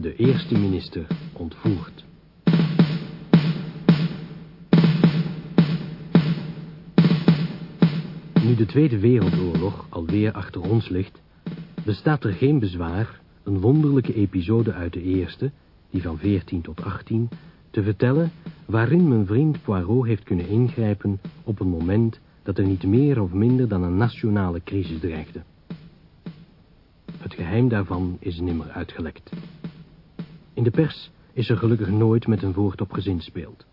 De eerste minister ontvoerd. Nu de Tweede Wereldoorlog alweer achter ons ligt, bestaat er geen bezwaar een wonderlijke episode uit de eerste, die van 14 tot 18, te vertellen waarin mijn vriend Poirot heeft kunnen ingrijpen op een moment dat er niet meer of minder dan een nationale crisis dreigde. Het geheim daarvan is nimmer uitgelekt. In de pers is er gelukkig nooit met een woord op gezinspeeld.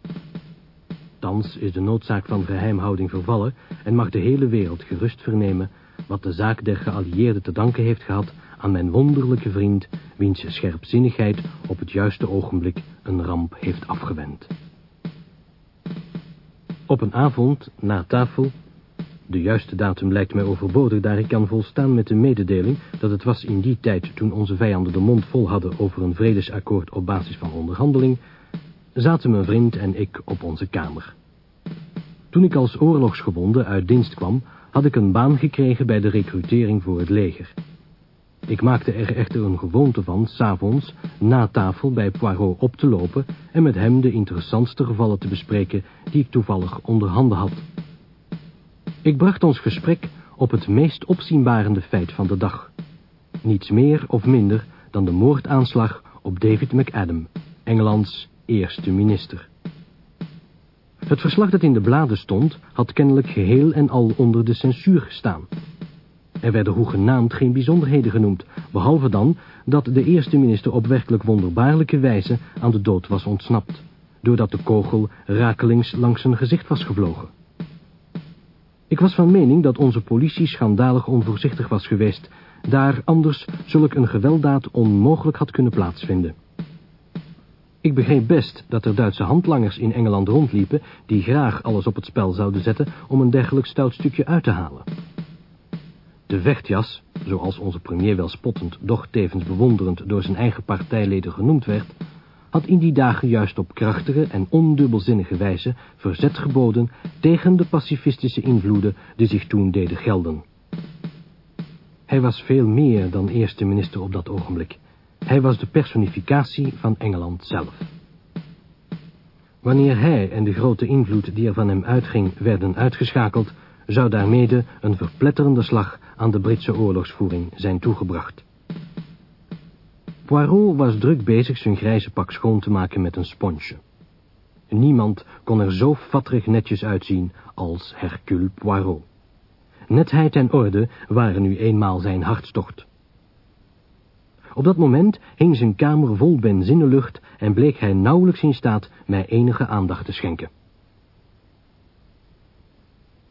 Thans is de noodzaak van geheimhouding vervallen en mag de hele wereld gerust vernemen wat de zaak der geallieerden te danken heeft gehad aan mijn wonderlijke vriend, wiens scherpzinnigheid op het juiste ogenblik een ramp heeft afgewend. Op een avond, na tafel, de juiste datum lijkt mij overbodig, daar ik kan volstaan met de mededeling dat het was in die tijd toen onze vijanden de mond vol hadden over een vredesakkoord op basis van onderhandeling, zaten mijn vriend en ik op onze kamer. Toen ik als oorlogsgewonde uit dienst kwam, had ik een baan gekregen bij de recrutering voor het leger. Ik maakte er echter een gewoonte van, s'avonds, na tafel bij Poirot op te lopen en met hem de interessantste gevallen te bespreken die ik toevallig onder handen had. Ik bracht ons gesprek op het meest opzienbarende feit van de dag. Niets meer of minder dan de moordaanslag op David McAdam, Engelands eerste minister. Het verslag dat in de bladen stond, had kennelijk geheel en al onder de censuur gestaan. Er werden hoegenaamd geen bijzonderheden genoemd, behalve dan dat de eerste minister op werkelijk wonderbaarlijke wijze aan de dood was ontsnapt, doordat de kogel rakelings langs zijn gezicht was gevlogen. Ik was van mening dat onze politie schandalig onvoorzichtig was geweest, daar anders zulk een gewelddaad onmogelijk had kunnen plaatsvinden. Ik begreep best dat er Duitse handlangers in Engeland rondliepen die graag alles op het spel zouden zetten om een dergelijk stout stukje uit te halen. De vechtjas, zoals onze premier wel spottend, doch tevens bewonderend door zijn eigen partijleden genoemd werd, had in die dagen juist op krachtige en ondubbelzinnige wijze verzet geboden tegen de pacifistische invloeden die zich toen deden gelden. Hij was veel meer dan eerste minister op dat ogenblik. Hij was de personificatie van Engeland zelf. Wanneer hij en de grote invloed die er van hem uitging werden uitgeschakeld, zou daarmede een verpletterende slag aan de Britse oorlogsvoering zijn toegebracht. Poirot was druk bezig zijn grijze pak schoon te maken met een sponsje. Niemand kon er zo vatterig netjes uitzien als Hercule Poirot. Netheid en orde waren nu eenmaal zijn hartstocht. Op dat moment hing zijn kamer vol benzinelucht en bleek hij nauwelijks in staat mij enige aandacht te schenken.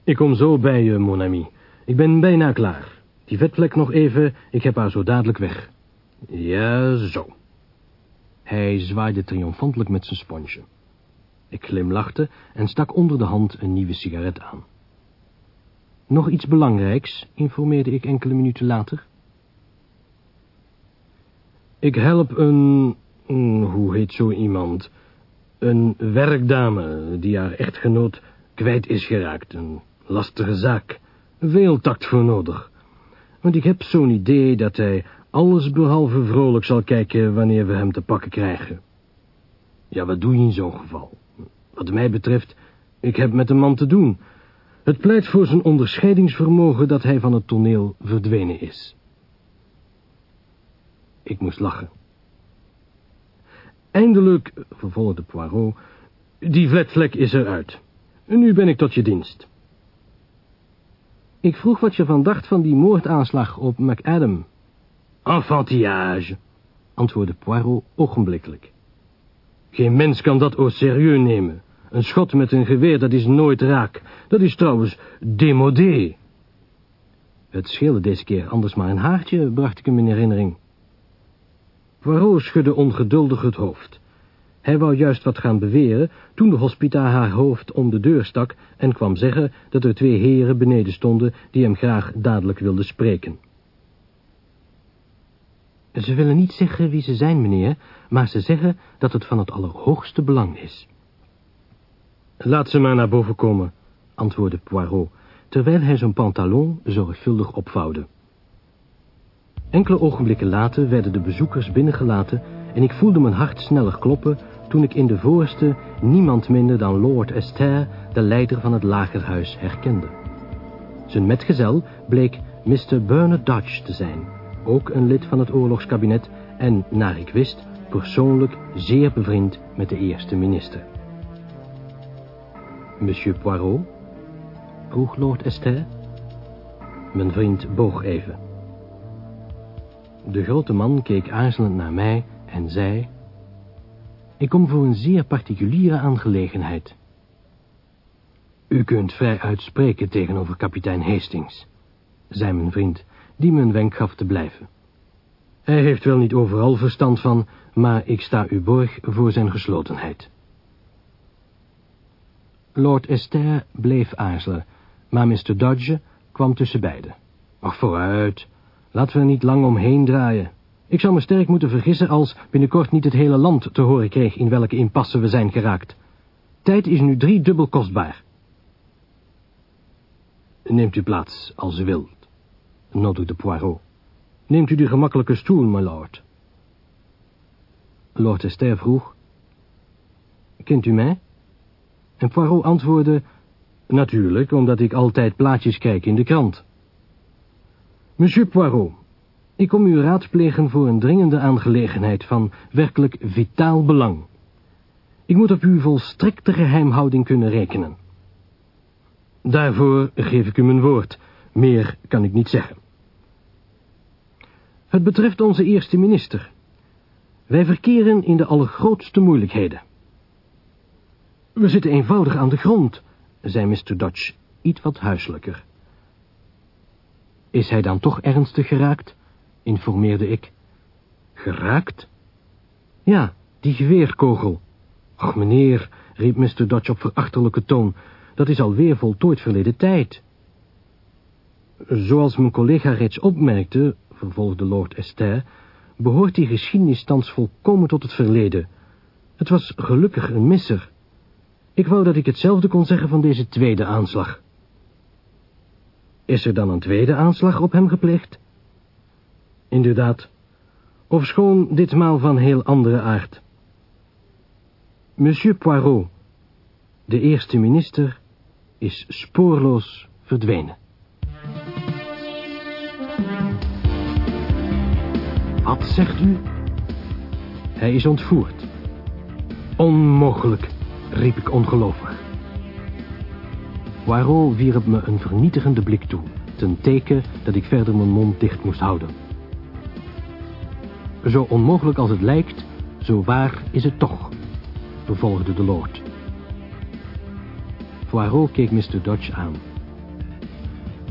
Ik kom zo bij je, mon ami. Ik ben bijna klaar. Die vetvlek nog even, ik heb haar zo dadelijk weg. Ja, zo. Hij zwaaide triomfantelijk met zijn sponsje. Ik glimlachte en stak onder de hand een nieuwe sigaret aan. Nog iets belangrijks, informeerde ik enkele minuten later. Ik help een... hoe heet zo iemand? Een werkdame die haar echtgenoot kwijt is geraakt. Een lastige zaak. Veel tact voor nodig. Want ik heb zo'n idee dat hij alles behalve vrolijk zal kijken wanneer we hem te pakken krijgen. Ja, wat doe je in zo'n geval? Wat mij betreft, ik heb met een man te doen. Het pleit voor zijn onderscheidingsvermogen dat hij van het toneel verdwenen is. Ik moest lachen. Eindelijk, vervolgde Poirot, die vletvlek is eruit. Nu ben ik tot je dienst. Ik vroeg wat je van dacht van die moordaanslag op McAdam. Enfantillage, antwoordde Poirot ogenblikkelijk. Geen mens kan dat au sérieux nemen. Een schot met een geweer, dat is nooit raak. Dat is trouwens démodé. Het scheelde deze keer anders maar een haartje, bracht ik hem in herinnering. Poirot schudde ongeduldig het hoofd. Hij wou juist wat gaan beweren, toen de hospita haar hoofd om de deur stak en kwam zeggen dat er twee heren beneden stonden die hem graag dadelijk wilden spreken. Ze willen niet zeggen wie ze zijn, meneer, maar ze zeggen dat het van het allerhoogste belang is. Laat ze maar naar boven komen, antwoordde Poirot, terwijl hij zijn pantalon zorgvuldig opvouwde. Enkele ogenblikken later werden de bezoekers binnengelaten en ik voelde mijn hart sneller kloppen toen ik in de voorste niemand minder dan Lord Esther, de leider van het lagerhuis, herkende. Zijn metgezel bleek Mr. Bernard Dodge te zijn, ook een lid van het oorlogskabinet en, naar ik wist, persoonlijk zeer bevriend met de eerste minister. Monsieur Poirot? vroeg Lord Esther. Mijn vriend boog even. De grote man keek aarzelend naar mij en zei... Ik kom voor een zeer particuliere aangelegenheid. U kunt vrij uitspreken tegenover kapitein Hastings, zei mijn vriend, die me een wenk gaf te blijven. Hij heeft wel niet overal verstand van, maar ik sta u borg voor zijn geslotenheid. Lord Esther bleef aarzelen, maar Mr. Dodge kwam tussen beiden. Ach, vooruit. Laten we er niet lang omheen draaien. Ik zou me sterk moeten vergissen als binnenkort niet het hele land te horen kreeg in welke impasse we zijn geraakt. Tijd is nu drie dubbel kostbaar. Neemt u plaats, als u wilt, nodigde Poirot. Neemt u die gemakkelijke stoel, my lord. Lord Esther vroeg, Kent u mij? En Poirot antwoordde, Natuurlijk, omdat ik altijd plaatjes kijk in de krant. Monsieur Poirot, ik kom u raadplegen voor een dringende aangelegenheid van werkelijk vitaal belang. Ik moet op uw volstrekte geheimhouding kunnen rekenen. Daarvoor geef ik u mijn woord. Meer kan ik niet zeggen. Het betreft onze eerste minister. Wij verkeren in de allergrootste moeilijkheden. We zitten eenvoudig aan de grond, zei Mr. Dodge, iets wat huiselijker. Is hij dan toch ernstig geraakt? informeerde ik. Geraakt? Ja, die geweerkogel. Ach, meneer, riep Mr. Dodge op verachtelijke toon, dat is alweer voltooid verleden tijd. Zoals mijn collega reeds opmerkte, vervolgde Lord Esther, behoort die geschiedenis thans volkomen tot het verleden. Het was gelukkig een misser. Ik wou dat ik hetzelfde kon zeggen van deze tweede aanslag. Is er dan een tweede aanslag op hem gepleegd? Inderdaad, ofschoon ditmaal van heel andere aard. Monsieur Poirot, de eerste minister, is spoorloos verdwenen. Wat zegt u? Hij is ontvoerd. Onmogelijk, riep ik ongelovig. Poirot wierp me een vernietigende blik toe, ten teken dat ik verder mijn mond dicht moest houden. Zo onmogelijk als het lijkt, zo waar is het toch, vervolgde de lord. Poirot keek Mr. Dodge aan.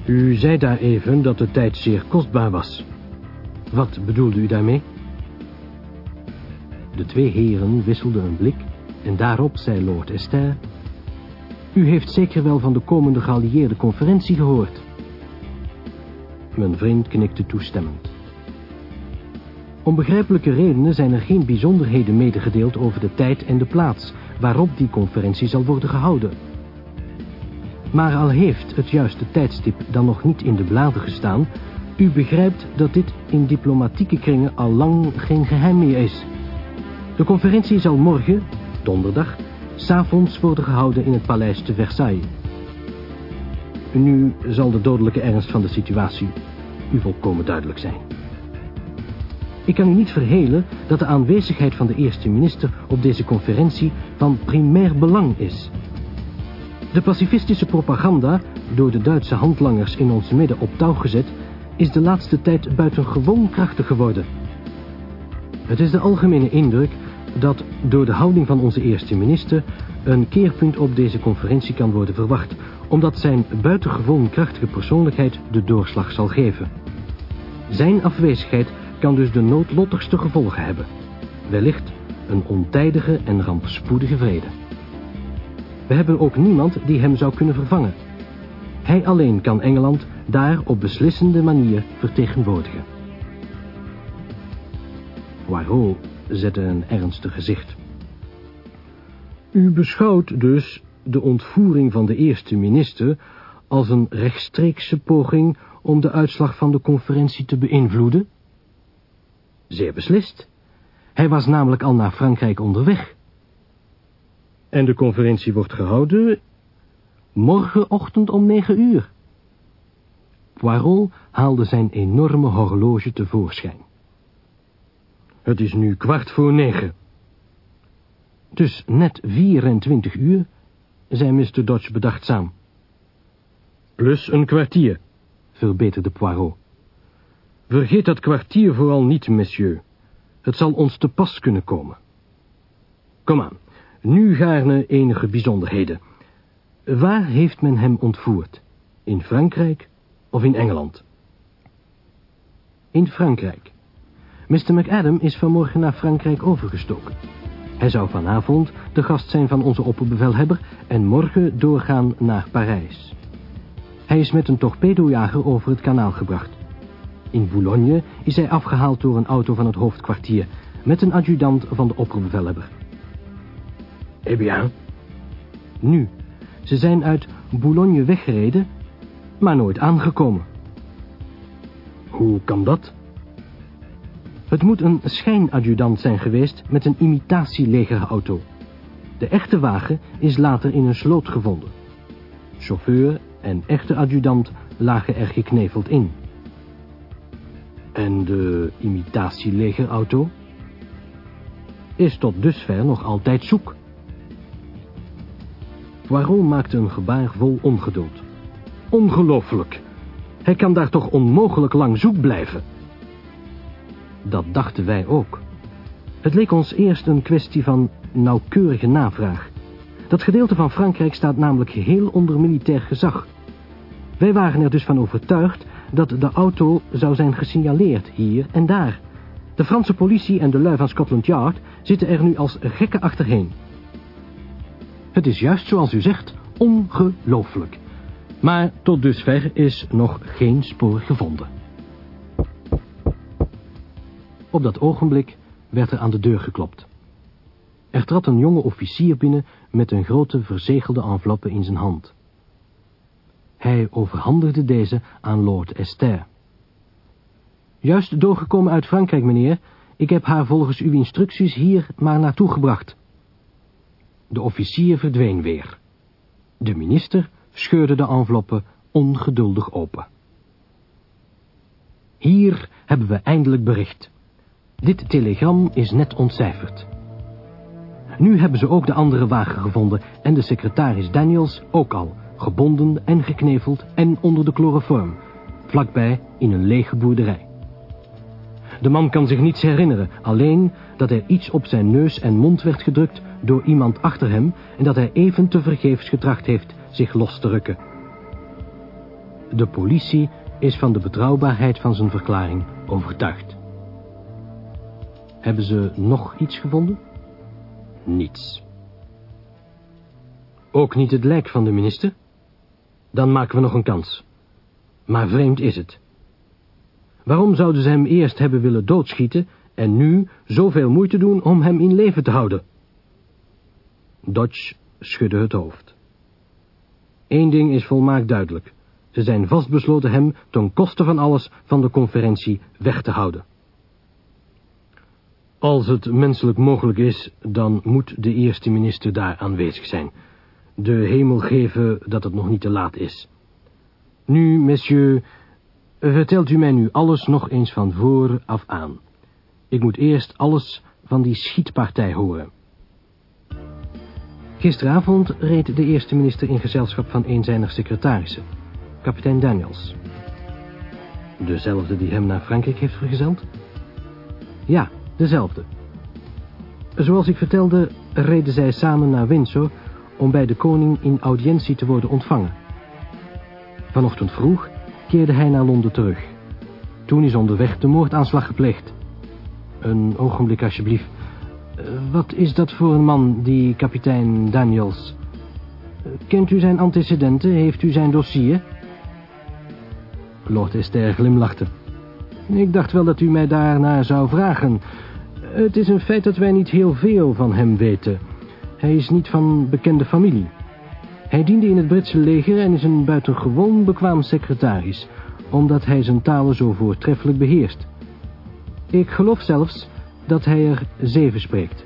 U zei daar even dat de tijd zeer kostbaar was. Wat bedoelde u daarmee? De twee heren wisselden een blik en daarop zei Lord Esther... U heeft zeker wel van de komende geallieerde conferentie gehoord. Mijn vriend knikte toestemmend. Om begrijpelijke redenen zijn er geen bijzonderheden medegedeeld over de tijd en de plaats waarop die conferentie zal worden gehouden. Maar al heeft het juiste tijdstip dan nog niet in de bladen gestaan, u begrijpt dat dit in diplomatieke kringen al lang geen geheim meer is. De conferentie zal morgen, donderdag, s'avonds worden gehouden in het paleis te Versailles. Nu zal de dodelijke ernst van de situatie u volkomen duidelijk zijn. Ik kan u niet verhelen dat de aanwezigheid van de eerste minister op deze conferentie van primair belang is. De pacifistische propaganda, door de Duitse handlangers in ons midden op touw gezet, is de laatste tijd buitengewoon krachtig geworden. Het is de algemene indruk dat door de houding van onze eerste minister een keerpunt op deze conferentie kan worden verwacht, omdat zijn buitengewoon krachtige persoonlijkheid de doorslag zal geven. Zijn afwezigheid kan dus de noodlottigste gevolgen hebben. Wellicht een ontijdige en rampspoedige vrede. We hebben ook niemand die hem zou kunnen vervangen. Hij alleen kan Engeland daar op beslissende manier vertegenwoordigen. Poirot zette een ernstig gezicht. U beschouwt dus de ontvoering van de eerste minister als een rechtstreekse poging om de uitslag van de conferentie te beïnvloeden? Zeer beslist. Hij was namelijk al naar Frankrijk onderweg. En de conferentie wordt gehouden... Morgenochtend om negen uur. Poirot haalde zijn enorme horloge tevoorschijn. Het is nu kwart voor negen. Dus net 24 uur, zei Mr. Dodge bedachtzaam. Plus een kwartier, verbeterde Poirot. Vergeet dat kwartier vooral niet, monsieur. Het zal ons te pas kunnen komen. Kom aan, nu gaarne enige bijzonderheden. Waar heeft men hem ontvoerd? In Frankrijk of in Engeland? In Frankrijk. Mr. McAdam is vanmorgen naar Frankrijk overgestoken. Hij zou vanavond de gast zijn van onze opperbevelhebber en morgen doorgaan naar Parijs. Hij is met een torpedojager over het kanaal gebracht. In Boulogne is hij afgehaald door een auto van het hoofdkwartier... met een adjudant van de opperbevelhebber. Eh bien? Nu, ze zijn uit Boulogne weggereden, maar nooit aangekomen. Hoe kan dat? Het moet een schijnadjudant zijn geweest met een imitatielegerauto. De echte wagen is later in een sloot gevonden. Chauffeur en echte adjudant lagen er gekneveld in. En de imitatielegerauto? Is tot dusver nog altijd zoek. Poirot maakte een gebaar vol ongeduld. Ongelooflijk. Hij kan daar toch onmogelijk lang zoek blijven. Dat dachten wij ook. Het leek ons eerst een kwestie van nauwkeurige navraag. Dat gedeelte van Frankrijk staat namelijk geheel onder militair gezag. Wij waren er dus van overtuigd dat de auto zou zijn gesignaleerd hier en daar. De Franse politie en de lui van Scotland Yard zitten er nu als gekken achterheen. Het is juist zoals u zegt, ongelooflijk. Maar tot dusver is nog geen spoor gevonden. Op dat ogenblik werd er aan de deur geklopt. Er trad een jonge officier binnen met een grote verzegelde enveloppe in zijn hand. Hij overhandigde deze aan Lord Esther. Juist doorgekomen uit Frankrijk, meneer. Ik heb haar volgens uw instructies hier maar naartoe gebracht. De officier verdween weer. De minister scheurde de enveloppe ongeduldig open. Hier hebben we eindelijk bericht. Dit telegram is net ontcijferd. Nu hebben ze ook de andere wagen gevonden en de secretaris Daniels ook al, gebonden en gekneveld en onder de chloroform, vlakbij in een lege boerderij. De man kan zich niets herinneren, alleen dat er iets op zijn neus en mond werd gedrukt door iemand achter hem en dat hij even tevergeefs getracht heeft zich los te rukken. De politie is van de betrouwbaarheid van zijn verklaring overtuigd. Hebben ze nog iets gevonden? Niets. Ook niet het lijk van de minister? Dan maken we nog een kans. Maar vreemd is het. Waarom zouden ze hem eerst hebben willen doodschieten en nu zoveel moeite doen om hem in leven te houden? Dodge schudde het hoofd. Eén ding is volmaakt duidelijk. Ze zijn vastbesloten hem ten koste van alles van de conferentie weg te houden. Als het menselijk mogelijk is, dan moet de eerste minister daar aanwezig zijn. De hemel geven dat het nog niet te laat is. Nu, monsieur, vertelt u mij nu alles nog eens van voor af aan. Ik moet eerst alles van die schietpartij horen. Gisteravond reed de eerste minister in gezelschap van een zijner secretarissen, kapitein Daniels. Dezelfde die hem naar Frankrijk heeft vergezeld? Ja, dezelfde. Zoals ik vertelde, reden zij samen naar Windsor om bij de koning in audiëntie te worden ontvangen. Vanochtend vroeg keerde hij naar Londen terug. Toen is onderweg de moordaanslag gepleegd. Een ogenblik alsjeblieft. Eh, wat is dat voor een man, die kapitein Daniels? Eh, kent u zijn antecedenten? Heeft u zijn dossier? Lord Esther glimlachte. Ik dacht wel dat u mij daarnaar zou vragen. Het is een feit dat wij niet heel veel van hem weten. Hij is niet van bekende familie. Hij diende in het Britse leger en is een buitengewoon bekwaam secretaris, omdat hij zijn talen zo voortreffelijk beheerst. Ik geloof zelfs dat hij er zeven spreekt.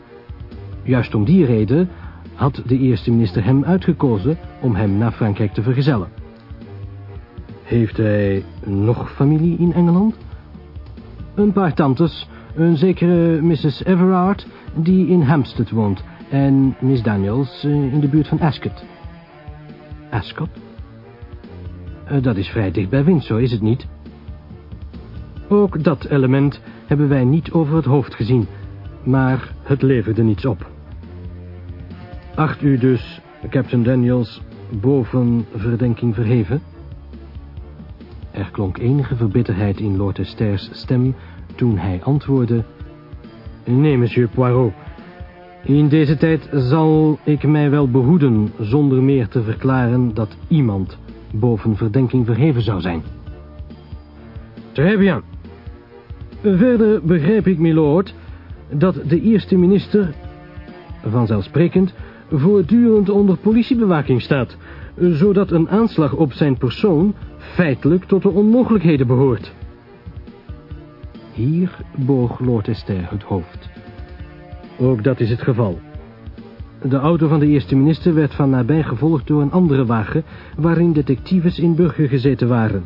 Juist om die reden had de eerste minister hem uitgekozen om hem naar Frankrijk te vergezellen. Heeft hij nog familie in Engeland? Een paar tantes, een zekere Mrs. Everard die in Hampstead woont en Miss Daniels eh, in de buurt van Ascot. Ascot? Eh, dat is vrij dicht bij Windsor, is het niet? Ook dat element hebben wij niet over het hoofd gezien, maar het leverde niets op. Acht u dus, Captain Daniels, boven verdenking verheven? Er klonk enige verbitterheid in Lord Estairs stem toen hij antwoordde... Nee, monsieur Poirot. In deze tijd zal ik mij wel behoeden zonder meer te verklaren dat iemand boven verdenking verheven zou zijn. Très bien. Verder begrijp ik, milord, dat de eerste minister, vanzelfsprekend, voortdurend onder politiebewaking staat, zodat een aanslag op zijn persoon feitelijk tot de onmogelijkheden behoort. Hier boog Lord Esther het hoofd. Ook dat is het geval. De auto van de eerste minister werd van nabij gevolgd door een andere wagen... waarin detectives in burger gezeten waren.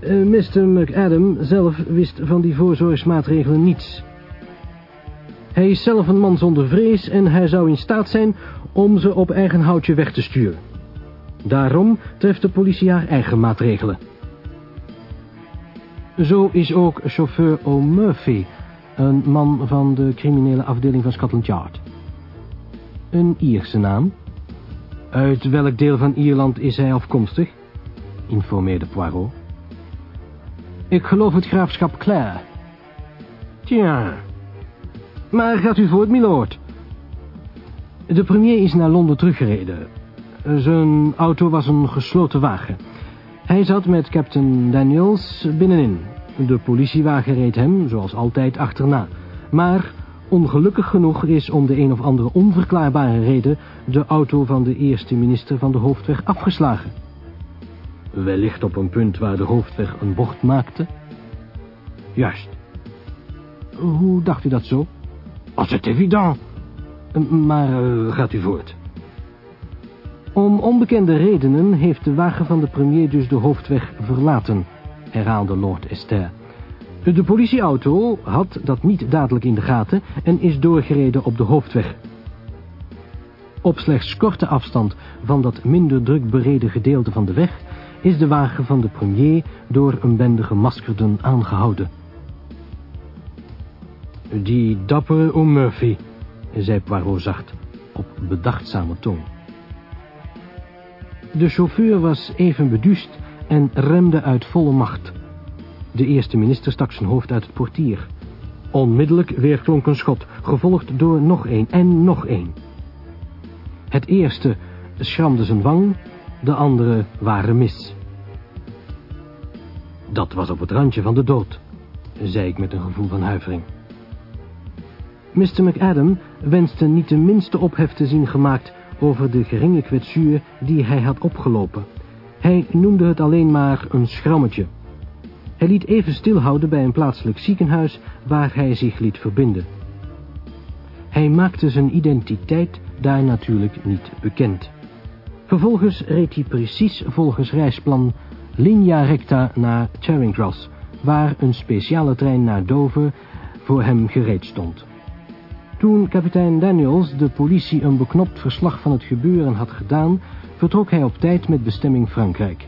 Uh, Mr. McAdam zelf wist van die voorzorgsmaatregelen niets. Hij is zelf een man zonder vrees en hij zou in staat zijn om ze op eigen houtje weg te sturen. Daarom treft de politie haar eigen maatregelen. Zo is ook chauffeur O'Murphy, een man van de criminele afdeling van Scotland Yard. Een Ierse naam. Uit welk deel van Ierland is hij afkomstig? informeerde Poirot. Ik geloof het graafschap Clare. Tja, maar gaat u voort, milord. De premier is naar Londen teruggereden. Zijn auto was een gesloten wagen. Hij zat met Captain Daniels binnenin. De politiewagen reed hem, zoals altijd, achterna. Maar ongelukkig genoeg is om de een of andere onverklaarbare reden... de auto van de eerste minister van de hoofdweg afgeslagen. Wellicht op een punt waar de hoofdweg een bocht maakte? Juist. Hoe dacht u dat zo? Als het evident. Maar uh, gaat u voort. Om onbekende redenen heeft de wagen van de premier dus de hoofdweg verlaten, herhaalde Lord Esther. De politieauto had dat niet dadelijk in de gaten en is doorgereden op de hoofdweg. Op slechts korte afstand van dat minder druk bereden gedeelte van de weg is de wagen van de premier door een bende gemaskerden aangehouden. Die dappere O'Murphy, zei Poirot zacht, op bedachtzame toon. De chauffeur was even beduust en remde uit volle macht. De eerste minister stak zijn hoofd uit het portier. Onmiddellijk weerklonk een schot, gevolgd door nog een en nog een. Het eerste schramde zijn wang, de andere waren mis. Dat was op het randje van de dood, zei ik met een gevoel van huivering. Mr. McAdam wenste niet de minste ophef te zien gemaakt over de geringe kwetsuur die hij had opgelopen. Hij noemde het alleen maar een schrammetje. Hij liet even stilhouden bij een plaatselijk ziekenhuis waar hij zich liet verbinden. Hij maakte zijn identiteit daar natuurlijk niet bekend. Vervolgens reed hij precies volgens reisplan linea recta naar Charing Cross, waar een speciale trein naar Dover voor hem gereed stond. Toen kapitein Daniels de politie een beknopt verslag van het gebeuren had gedaan, vertrok hij op tijd met bestemming Frankrijk.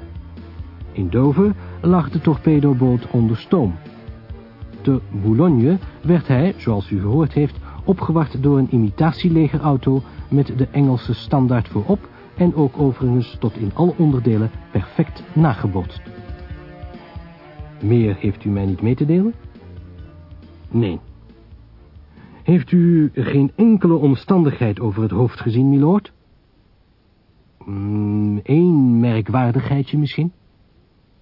In Dover lag de torpedoboot onder stoom. Te Boulogne werd hij, zoals u gehoord heeft, opgewacht door een imitatielegerauto met de Engelse standaard voorop en ook overigens tot in alle onderdelen perfect nagebotst. Meer heeft u mij niet mee te delen? Nee. Heeft u geen enkele omstandigheid over het hoofd gezien, milord? Eén mm, merkwaardigheidje misschien.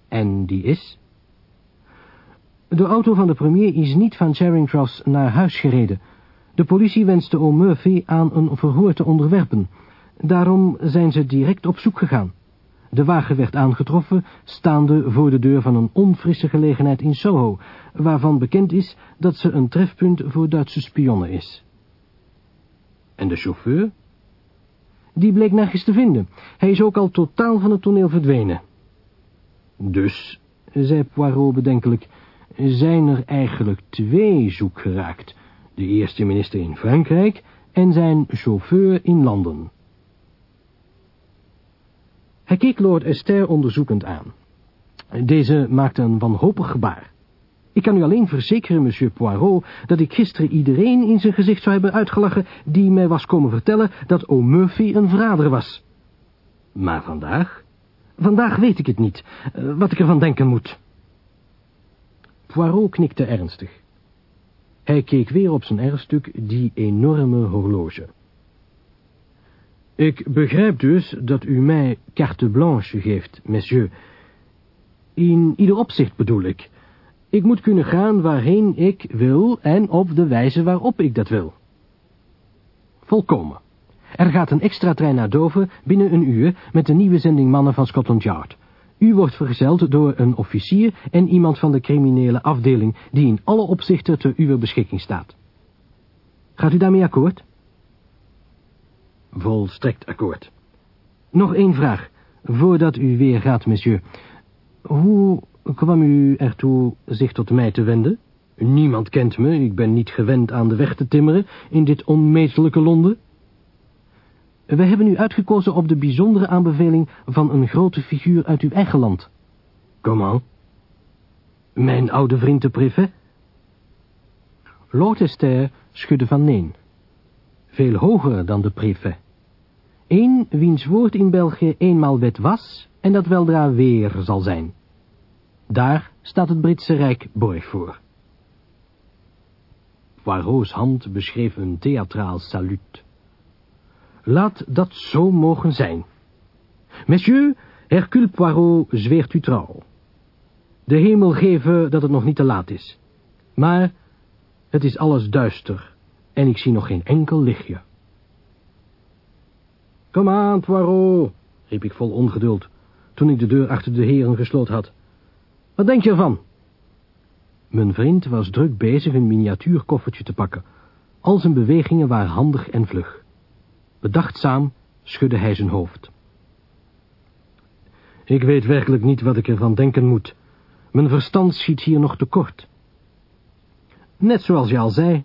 En die is? De auto van de premier is niet van Charing Cross naar huis gereden. De politie wenste O'Murphy aan een verhoor te onderwerpen. Daarom zijn ze direct op zoek gegaan. De wagen werd aangetroffen, staande voor de deur van een onfrisse gelegenheid in Soho, waarvan bekend is dat ze een trefpunt voor Duitse spionnen is. En de chauffeur? Die bleek nergens te vinden. Hij is ook al totaal van het toneel verdwenen. Dus, zei Poirot bedenkelijk, zijn er eigenlijk twee zoek geraakt. De eerste minister in Frankrijk en zijn chauffeur in Londen. Hij keek Lord Esther onderzoekend aan. Deze maakte een wanhopig gebaar. Ik kan u alleen verzekeren, monsieur Poirot, dat ik gisteren iedereen in zijn gezicht zou hebben uitgelachen die mij was komen vertellen dat O'Murphy een verrader was. Maar vandaag? Vandaag weet ik het niet, eh, wat ik ervan denken moet. Poirot knikte ernstig. Hij keek weer op zijn erfstuk, die enorme horloge. Ik begrijp dus dat u mij carte blanche geeft, monsieur. In ieder opzicht bedoel ik. Ik moet kunnen gaan waarheen ik wil en op de wijze waarop ik dat wil. Volkomen. Er gaat een extra trein naar Dover binnen een uur met de nieuwe zending mannen van Scotland Yard. U wordt vergezeld door een officier en iemand van de criminele afdeling die in alle opzichten ter uw beschikking staat. Gaat u daarmee akkoord? Volstrekt akkoord. Nog één vraag, voordat u weer gaat, monsieur. Hoe kwam u ertoe zich tot mij te wenden? Niemand kent me, ik ben niet gewend aan de weg te timmeren in dit onmetelijke Londen. We hebben u uitgekozen op de bijzondere aanbeveling van een grote figuur uit uw eigen land. Comment? Mijn oude vriend de préfet? Lord Esther schudde van neen. Veel hoger dan de préfet. Eén wiens woord in België eenmaal wet was en dat weldra weer zal zijn. Daar staat het Britse Rijk borg voor. Poirot's hand beschreef een theatraal salut. Laat dat zo mogen zijn. Monsieur, Hercule Poirot zweert u trouw. De hemel geven dat het nog niet te laat is. Maar het is alles duister en ik zie nog geen enkel lichtje. Kom aan, Poirot, riep ik vol ongeduld, toen ik de deur achter de heren gesloten had. Wat denk je ervan? Mijn vriend was druk bezig een miniatuurkoffertje te pakken. Al zijn bewegingen waren handig en vlug. Bedachtzaam schudde hij zijn hoofd. Ik weet werkelijk niet wat ik ervan denken moet. Mijn verstand schiet hier nog tekort. Net zoals je al zei,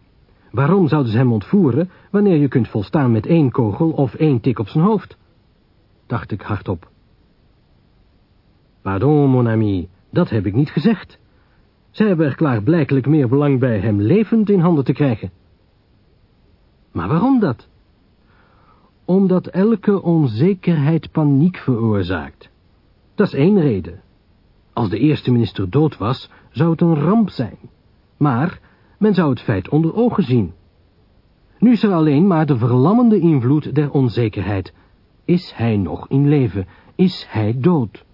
waarom zouden ze hem ontvoeren... wanneer je kunt volstaan met één kogel of één tik op zijn hoofd? Dacht ik hardop. Pardon, mon ami, dat heb ik niet gezegd. Zij hebben er klaarblijkelijk meer belang bij hem levend in handen te krijgen. Maar waarom dat? Omdat elke onzekerheid paniek veroorzaakt. Dat is één reden. Als de eerste minister dood was, zou het een ramp zijn. Maar men zou het feit onder ogen zien. Nu is er alleen maar de verlammende invloed der onzekerheid. Is hij nog in leven? Is hij dood?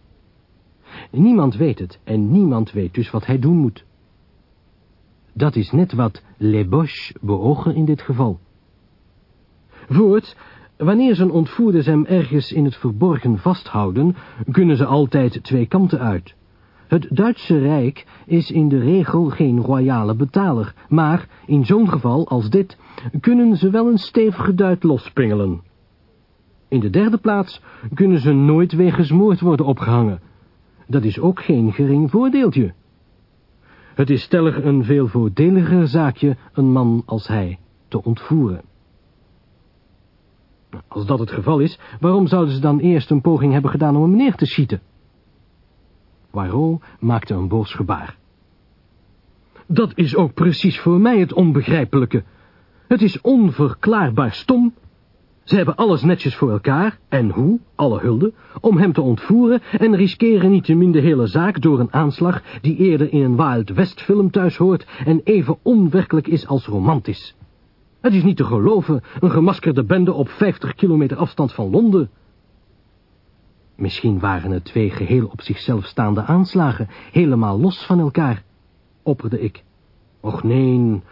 Niemand weet het en niemand weet dus wat hij doen moet. Dat is net wat Les Boches beogen in dit geval. Voorts, wanneer zijn ontvoerders hem ergens in het verborgen vasthouden, kunnen ze altijd twee kanten uit. Het Duitse Rijk is in de regel geen royale betaler, maar in zo'n geval als dit kunnen ze wel een stevige duit lospingelen. In de derde plaats kunnen ze nooit wegens moord worden opgehangen. Dat is ook geen gering voordeeltje. Het is stellig een veel voordeliger zaakje een man als hij te ontvoeren. Als dat het geval is, waarom zouden ze dan eerst een poging hebben gedaan om hem neer te schieten? Poirot maakte een boos gebaar. Dat is ook precies voor mij het onbegrijpelijke. Het is onverklaarbaar stom. Ze hebben alles netjes voor elkaar, en hoe, alle hulde, om hem te ontvoeren en riskeren niettemin de hele zaak door een aanslag die eerder in een Wild West film thuis hoort en even onwerkelijk is als romantisch. Het is niet te geloven, een gemaskerde bende op 50 kilometer afstand van Londen. Misschien waren het twee geheel op zichzelf staande aanslagen, helemaal los van elkaar, opperde ik. Och nee,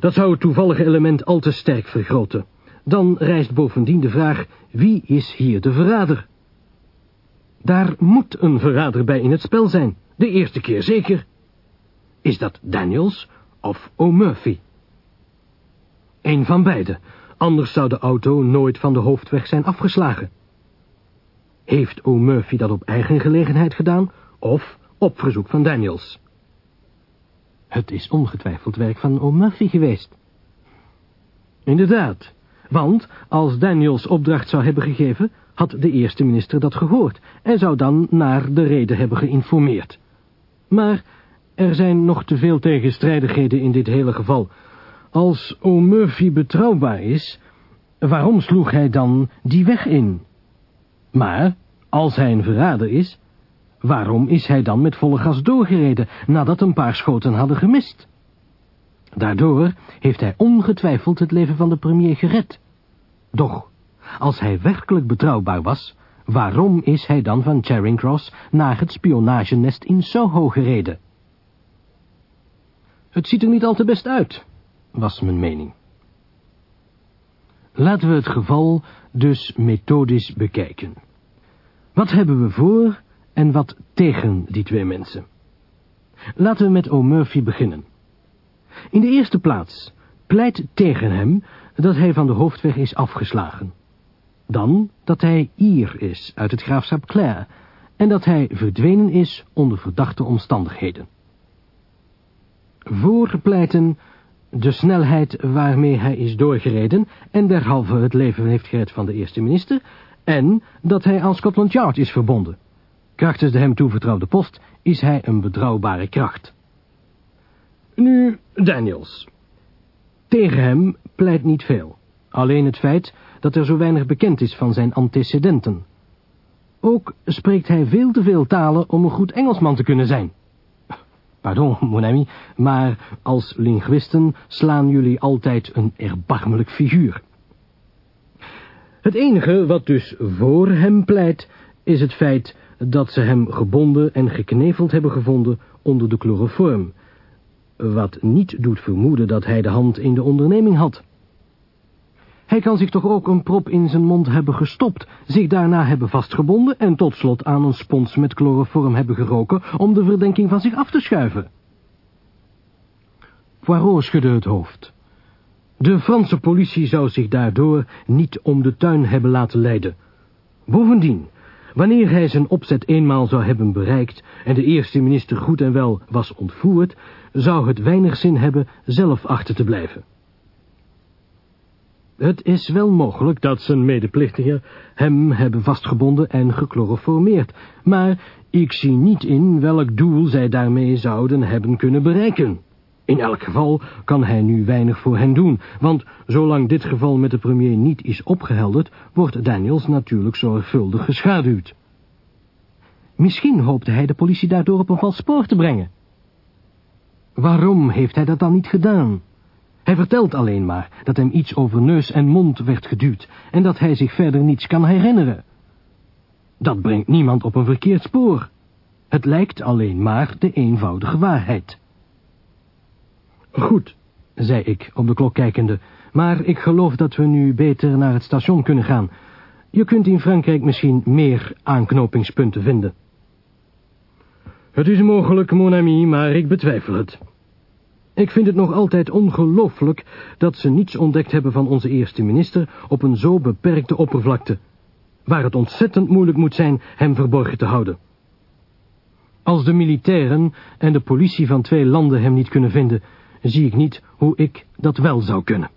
dat zou het toevallige element al te sterk vergroten. Dan rijst bovendien de vraag, wie is hier de verrader? Daar moet een verrader bij in het spel zijn. De eerste keer zeker. Is dat Daniels of O'Murphy? Een van beide. Anders zou de auto nooit van de hoofdweg zijn afgeslagen. Heeft O'Murphy dat op eigen gelegenheid gedaan of op verzoek van Daniels? Het is ongetwijfeld werk van O'Murphy geweest. Inderdaad, want als Daniels opdracht zou hebben gegeven, had de eerste minister dat gehoord en zou dan naar de reden hebben geïnformeerd. Maar er zijn nog te veel tegenstrijdigheden in dit hele geval. Als O'Murphy betrouwbaar is, waarom sloeg hij dan die weg in? Maar, als hij een verrader is, waarom is hij dan met volle gas doorgereden, nadat een paar schoten hadden gemist? Daardoor heeft hij ongetwijfeld het leven van de premier gered. Doch, als hij werkelijk betrouwbaar was, waarom is hij dan van Charing Cross naar het spionagenest in Soho gereden? Het ziet er niet al te best uit, was mijn mening. Laten we het geval dus methodisch bekijken. Wat hebben we voor en wat tegen die twee mensen? Laten we met O'Murphy beginnen. In de eerste plaats pleit tegen hem dat hij van de hoofdweg is afgeslagen. Dan dat hij Ier is uit het graafschap Clare en dat hij verdwenen is onder verdachte omstandigheden. Voor pleiten de snelheid waarmee hij is doorgereden en derhalve het leven heeft gered van de eerste minister en dat hij aan Scotland Yard is verbonden. Krachtens de hem toevertrouwde post is hij een betrouwbare kracht. Nu, Daniels. Tegen hem pleit niet veel. Alleen het feit dat er zo weinig bekend is van zijn antecedenten. Ook spreekt hij veel te veel talen om een goed Engelsman te kunnen zijn. Pardon, mon ami, maar als linguisten slaan jullie altijd een erbarmelijk figuur. Het enige wat dus voor hem pleit, is het feit dat ze hem gebonden en gekneveld hebben gevonden onder de chloroform, wat niet doet vermoeden dat hij de hand in de onderneming had. Hij kan zich toch ook een prop in zijn mond hebben gestopt, zich daarna hebben vastgebonden en tot slot aan een spons met chloroform hebben geroken om de verdenking van zich af te schuiven. Poirot schudde het hoofd. De Franse politie zou zich daardoor niet om de tuin hebben laten leiden. Bovendien, wanneer hij zijn opzet eenmaal zou hebben bereikt en de eerste minister goed en wel was ontvoerd, zou het weinig zin hebben zelf achter te blijven. Het is wel mogelijk dat zijn medeplichtigen hem hebben vastgebonden en gechloroformeerd, maar ik zie niet in welk doel zij daarmee zouden hebben kunnen bereiken. In elk geval kan hij nu weinig voor hen doen, want zolang dit geval met de premier niet is opgehelderd, wordt Daniels natuurlijk zorgvuldig geschaduwd. Misschien hoopte hij de politie daardoor op een vals spoor te brengen. Waarom heeft hij dat dan niet gedaan? Hij vertelt alleen maar dat hem iets over neus en mond werd geduwd en dat hij zich verder niets kan herinneren. Dat brengt niemand op een verkeerd spoor. Het lijkt alleen maar de eenvoudige waarheid. Goed, zei ik op de klok kijkende, maar ik geloof dat we nu beter naar het station kunnen gaan. Je kunt in Frankrijk misschien meer aanknopingspunten vinden. Het is mogelijk, mon ami, maar ik betwijfel het. Ik vind het nog altijd ongelooflijk dat ze niets ontdekt hebben van onze eerste minister op een zo beperkte oppervlakte, waar het ontzettend moeilijk moet zijn hem verborgen te houden. Als de militairen en de politie van twee landen hem niet kunnen vinden, zie ik niet hoe ik dat wel zou kunnen.